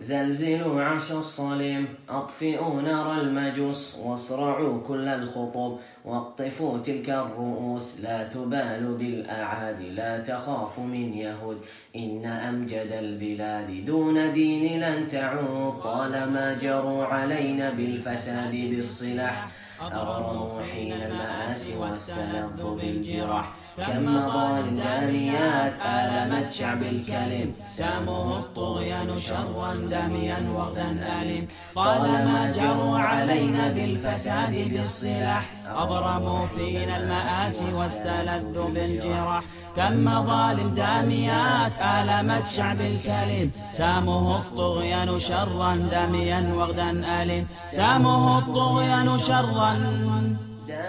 زلزلوا عرش الصليم أطفئوا نار المجوس واصرعوا كل الخطب واقطفوا تلك الرؤوس. لا تبال بالأعادي لا تخاف من يهود. إن أمجد البلاد دون دين لن تعود. طالما جروا علينا بالفساد بالصلاح. أغرموا حين المآسي واستلظوا بالجراح. كم مظالم داميات آلمت شعب الكلم. سامه الطغيان شرا داميا وغدا أليم طالما جروا علينا بالفساد بالصلاح أضرموا فينا المآسي واستلذوا بالجراح. كم مظالم داميات آلمت شعب الكلم. سامه الطغيان شرا داميا وغدا أليم سامه الطغيان شرا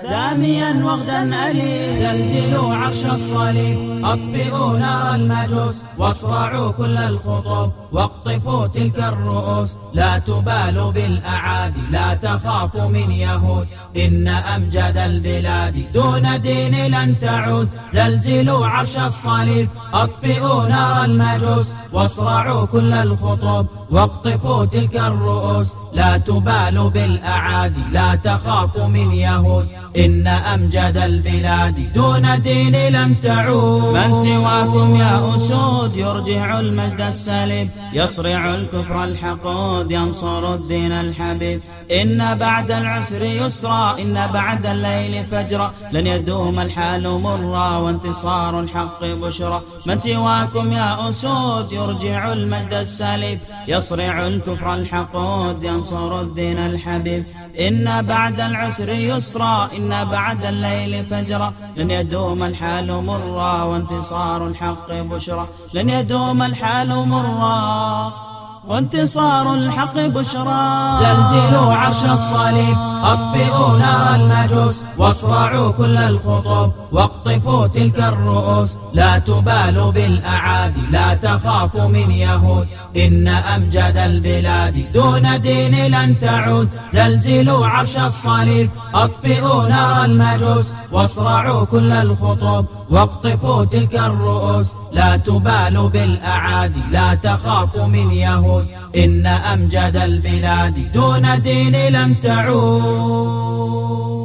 داميا وغدا أليم. زلزلوا عرش الصليب. أطفئوا نار المجوس. واصرعوا كل الخطوب. واقطفوا تلك الرؤوس. لا تبالوا بالأعادي. لا تخافوا من يهود. إن أمجد البلاد. دون دين لن تعود. زلزلوا عرش الصليب. أطفئوا نار المجوس. واصرعوا كل الخطوب. واقطفوا تلك الرؤوس. لا تبالوا بالأعادي. لا تخافوا من يهود. إن أمجد البلاد دون دين لن تعود. من سواكم يا أسود يرجع المجد السليم. يصرع الكفر الحقود ينصر الدين الحبيب. إن بعد العسر يسرا إن بعد الليل فجرا. لن يدوم الحال مرا وانتصار الحق بشرا. من سواكم يا أسود يرجع المجد السليم. يصرع الكفر الحقود ينصر الدين الحبيب. إن بعد العسر يسرا إن بعد الليل فجرا. لن يدوم الحال مرا وانتصار الحق بشرا. لن يدوم الحال مرا. وانتصار الحق بشرى. زلزلوا عرش الصليب أطفئوا نار المجوس واصرعوا كل الخطوب واقطفوا تلك الرؤوس. لا تبالوا بالأعادي لا تخافوا من يهود. إن أمجد البلاد دون دين لن تعود. زلزلوا عرش الصليب أطفئوا نار المجوس واصرعوا كل الخطوب واقطفوا تلك الرؤوس. لا تبالوا بالأعادي لا تخافوا من يهود. إن أمجد البلاد دون دين لن تعود.